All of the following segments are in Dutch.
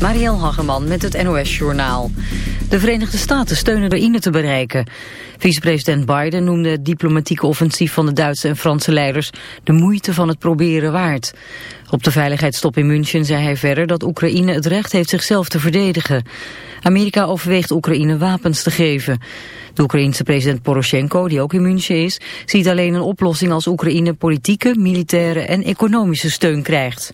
Marielle Hageman met het NOS Journaal. De Verenigde Staten steunen Oekraïne te bereiken. Vicepresident Biden noemde het diplomatieke offensief van de Duitse en Franse leiders de moeite van het proberen waard. Op de veiligheidstop in München zei hij verder dat Oekraïne het recht heeft zichzelf te verdedigen. Amerika overweegt Oekraïne wapens te geven. De Oekraïense president Poroshenko, die ook in München is, ziet alleen een oplossing als Oekraïne politieke, militaire en economische steun krijgt.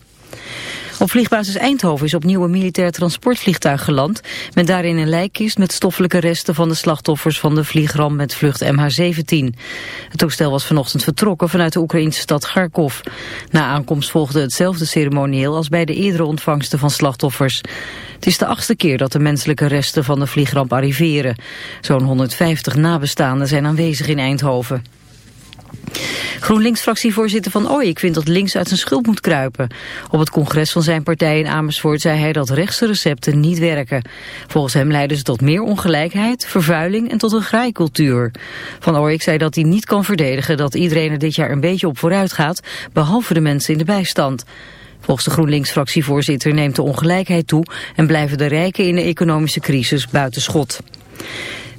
Op vliegbasis Eindhoven is opnieuw een militair transportvliegtuig geland... met daarin een lijkkist met stoffelijke resten van de slachtoffers van de vliegramp met vlucht MH17. Het toestel was vanochtend vertrokken vanuit de Oekraïnse stad Kharkov. Na aankomst volgde hetzelfde ceremonieel als bij de eerdere ontvangsten van slachtoffers. Het is de achtste keer dat de menselijke resten van de vliegramp arriveren. Zo'n 150 nabestaanden zijn aanwezig in Eindhoven. GroenLinks-fractievoorzitter Van Ooyek vindt dat links uit zijn schuld moet kruipen. Op het congres van zijn partij in Amersfoort zei hij dat rechtse recepten niet werken. Volgens hem leiden ze tot meer ongelijkheid, vervuiling en tot een graaikultuur. Van Ooyek zei dat hij niet kan verdedigen dat iedereen er dit jaar een beetje op vooruit gaat, behalve de mensen in de bijstand. Volgens de GroenLinks-fractievoorzitter neemt de ongelijkheid toe en blijven de rijken in de economische crisis buiten schot.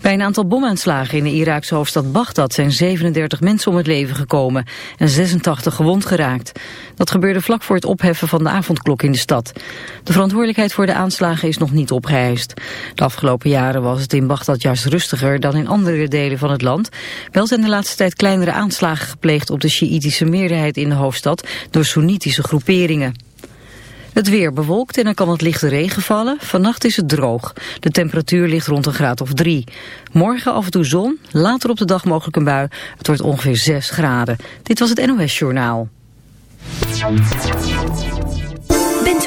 Bij een aantal bomaanslagen in de Iraakse hoofdstad Bagdad zijn 37 mensen om het leven gekomen en 86 gewond geraakt. Dat gebeurde vlak voor het opheffen van de avondklok in de stad. De verantwoordelijkheid voor de aanslagen is nog niet opgeheist. De afgelopen jaren was het in Bagdad juist rustiger dan in andere delen van het land. Wel zijn de laatste tijd kleinere aanslagen gepleegd op de Sjiïtische meerderheid in de hoofdstad door Soenitische groeperingen. Het weer bewolkt en er kan wat lichte regen vallen. Vannacht is het droog. De temperatuur ligt rond een graad of drie. Morgen af en toe zon, later op de dag mogelijk een bui. Het wordt ongeveer 6 graden. Dit was het NOS Journaal.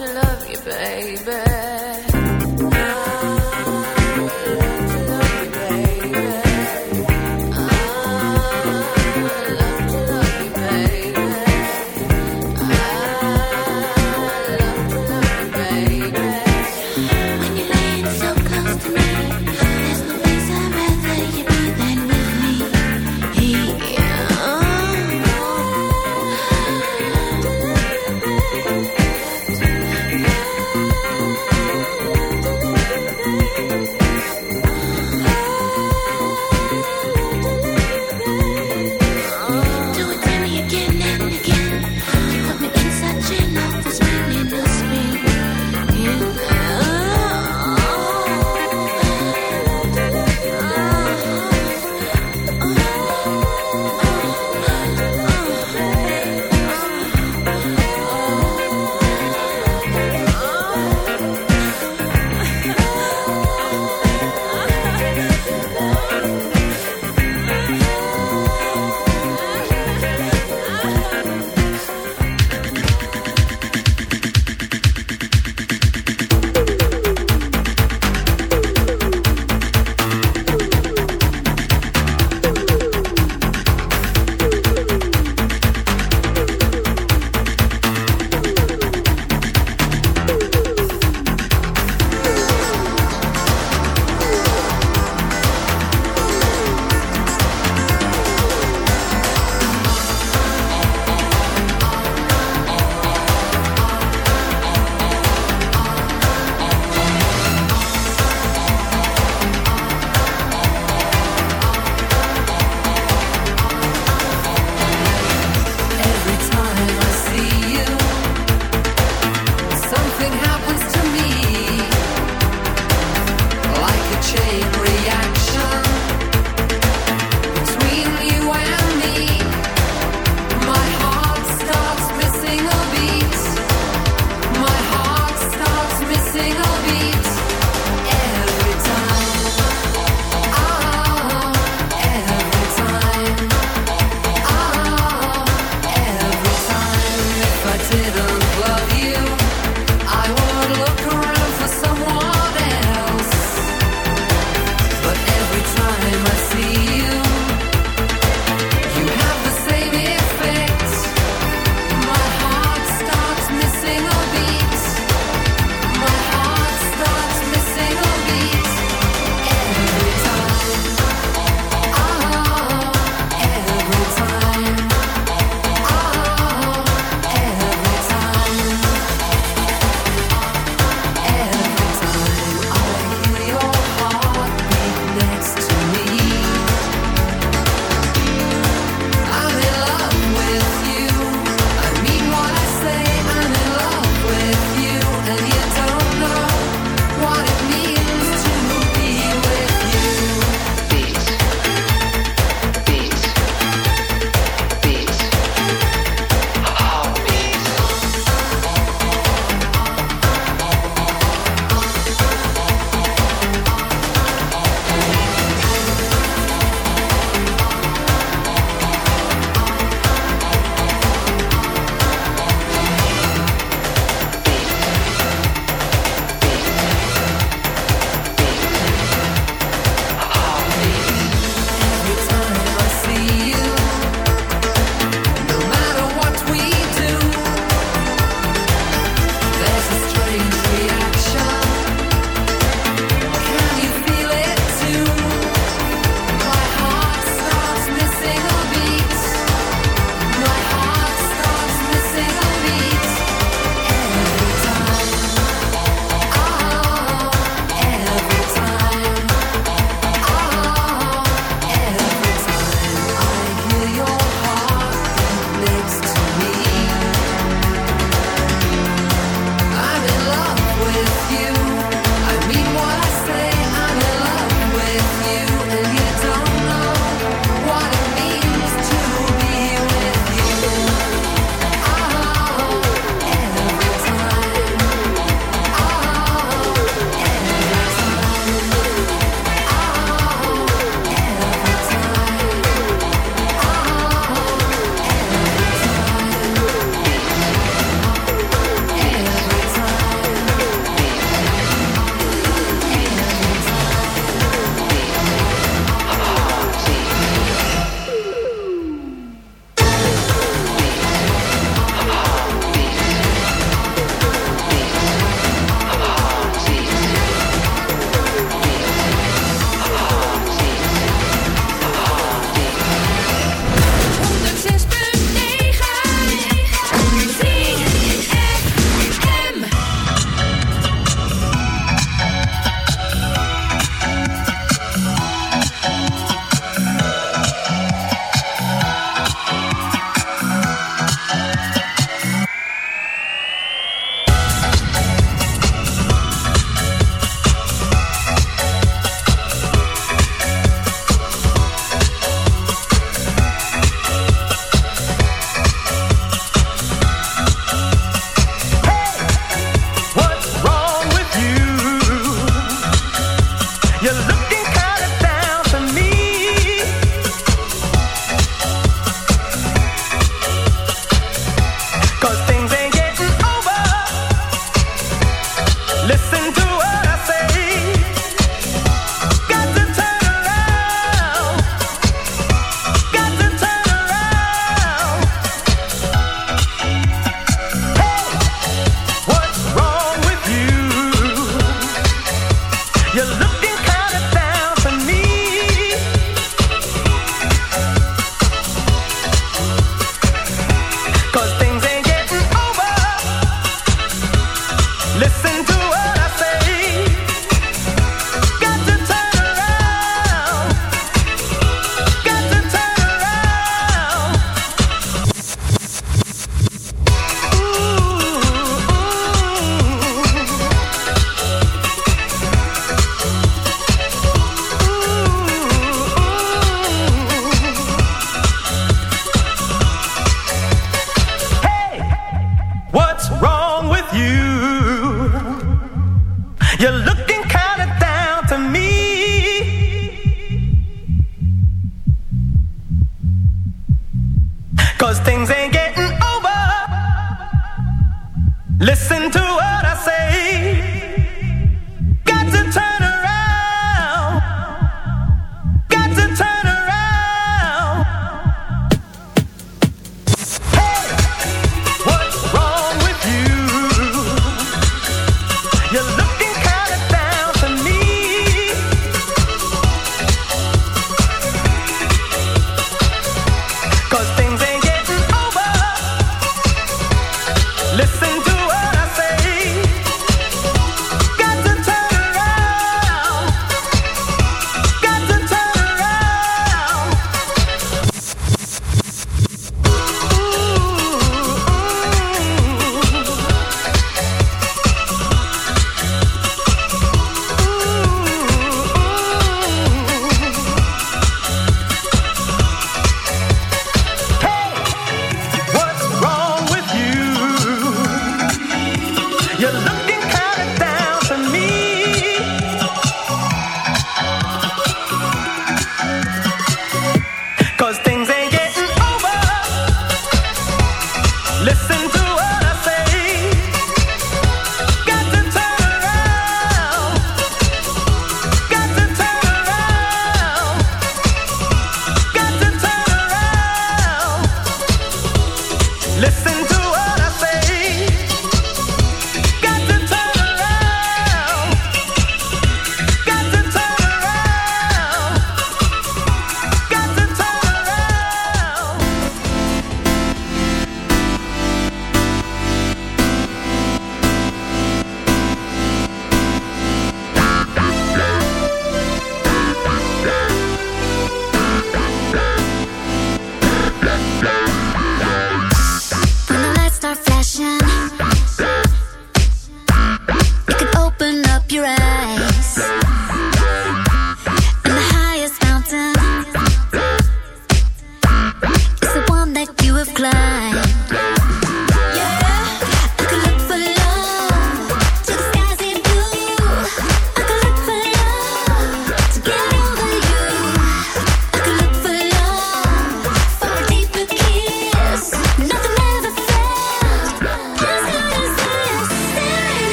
To love you, baby.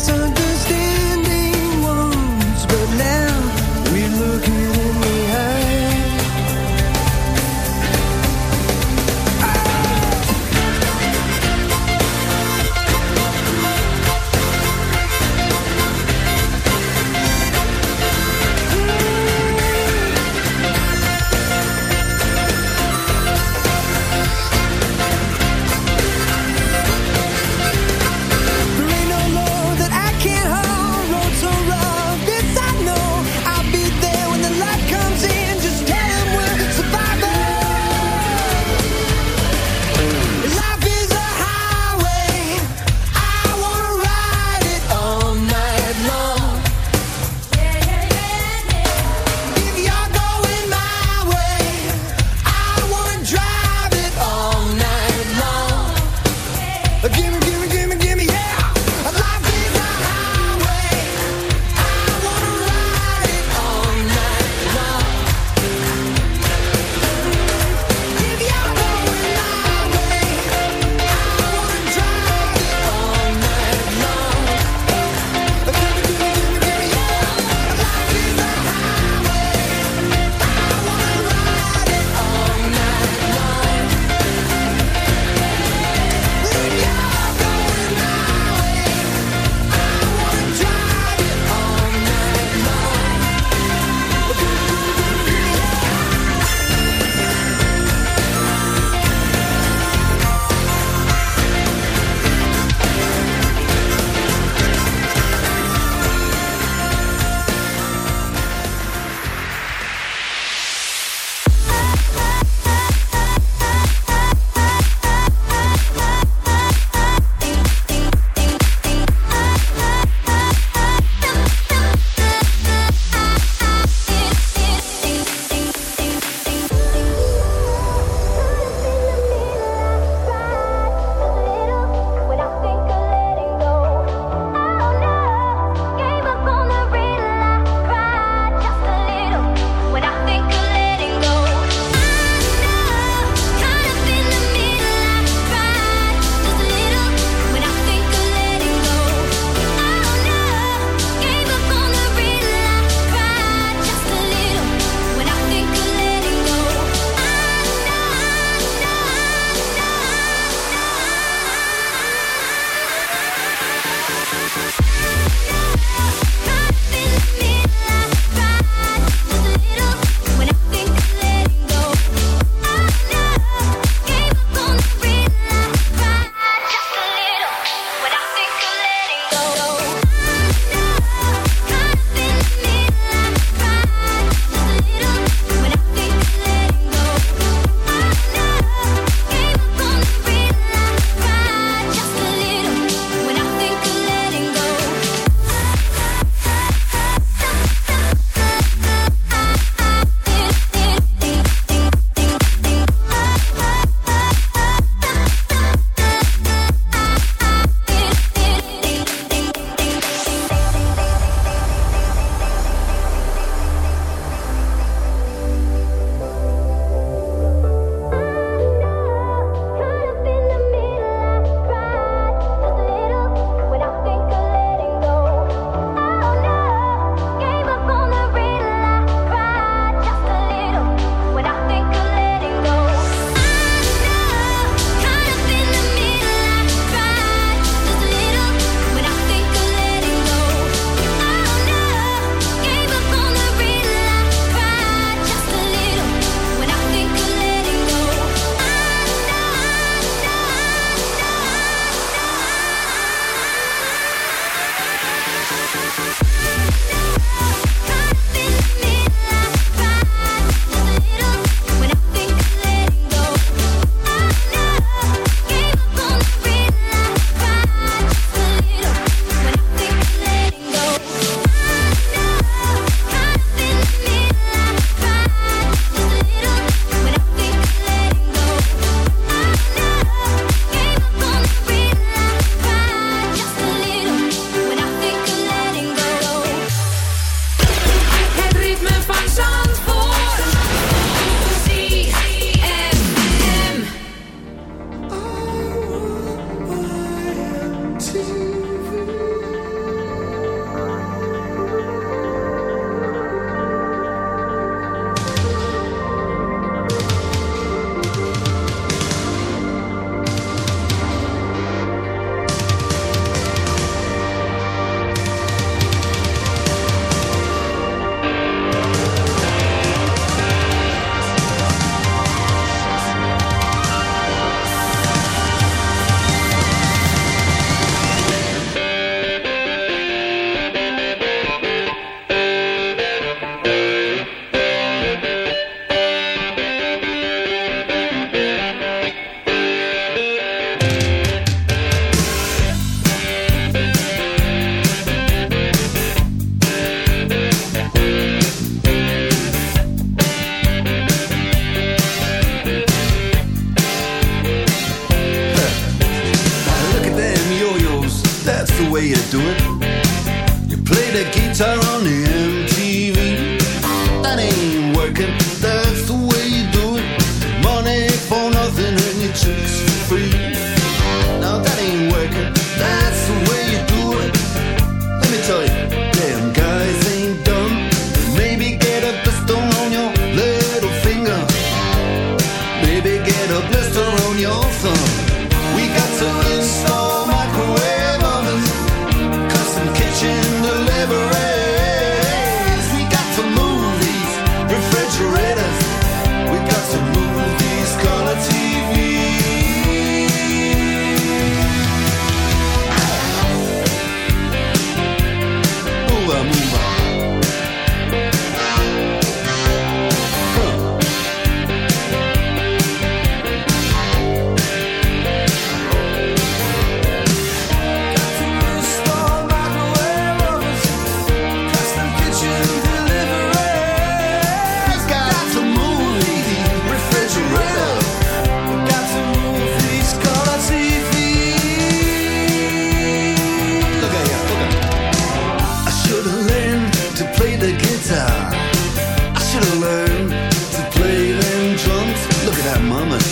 So.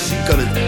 she gonna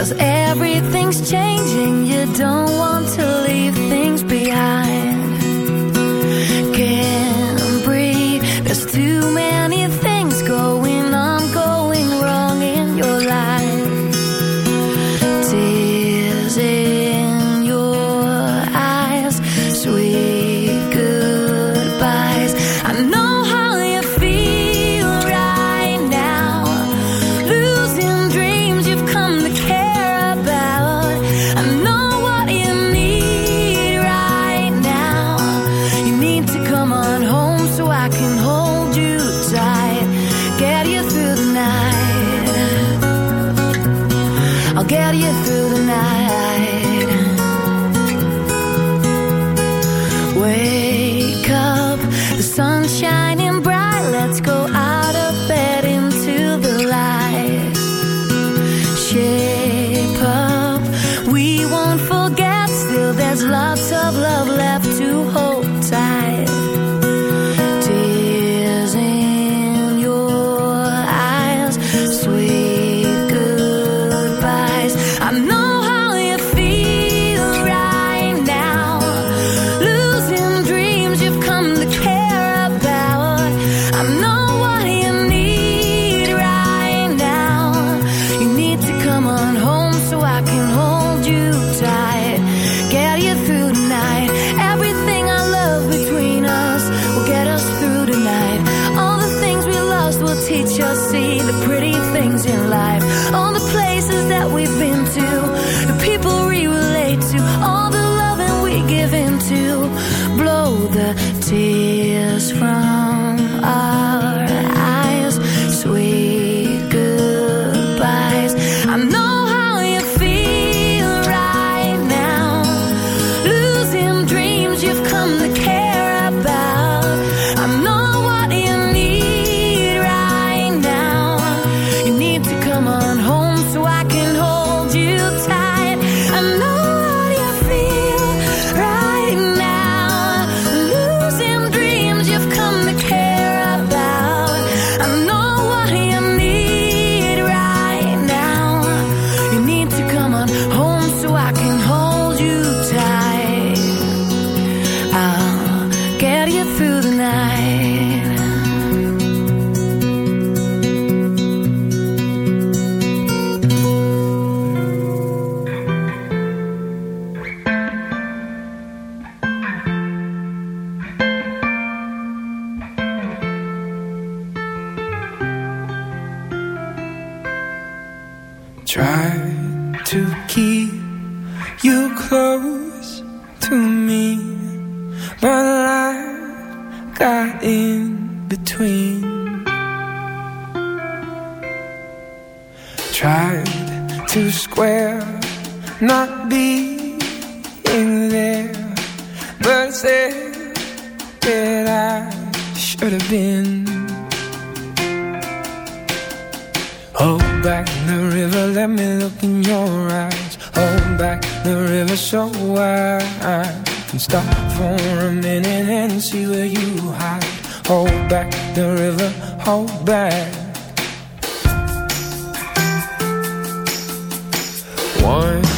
Cause everything's changing, you don't want to leave things from one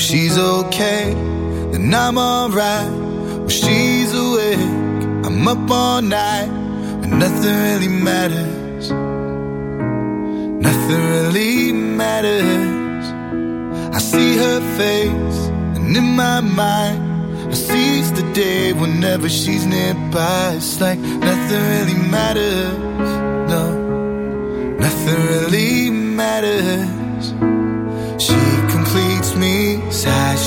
she's okay, then I'm alright. When she's awake, I'm up all night, and nothing really matters. Nothing really matters. I see her face, and in my mind, I seize the day whenever she's nearby. It's like nothing really matters. No, nothing really matters.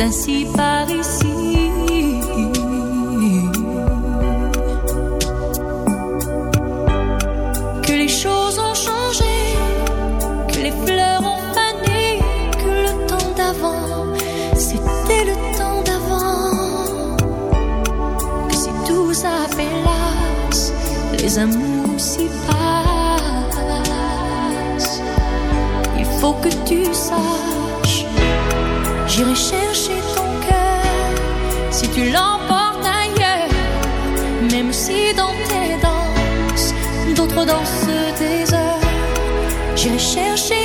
Ainsi par ici. Que les choses ont changé, que les fleurs ont fané, que le temps d'avant, c'était le temps d'avant. Que si tout s'appelasse, les amours s'y passent. Il faut que tu saches, j'irai chercher si tu l'emportes ailleurs, même si dans tes danses, d'autres dansent des heures. J'irai chercher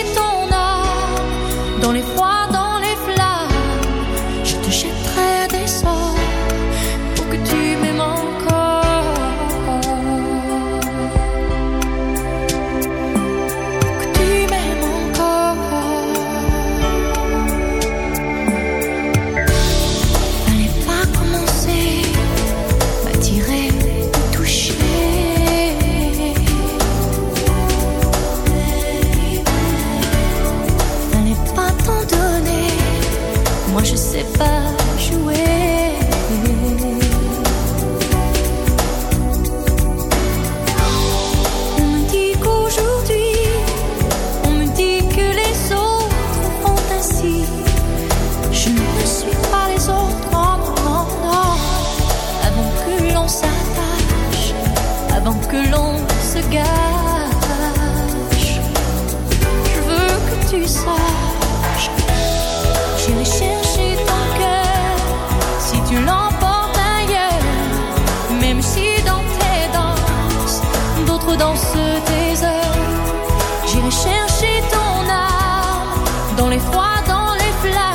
dans ce désert. J'irai chercher ton âme dans les froids, dans les flammes.